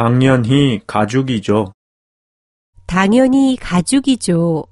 당연히 가죽이죠. 당연히 가죽이죠.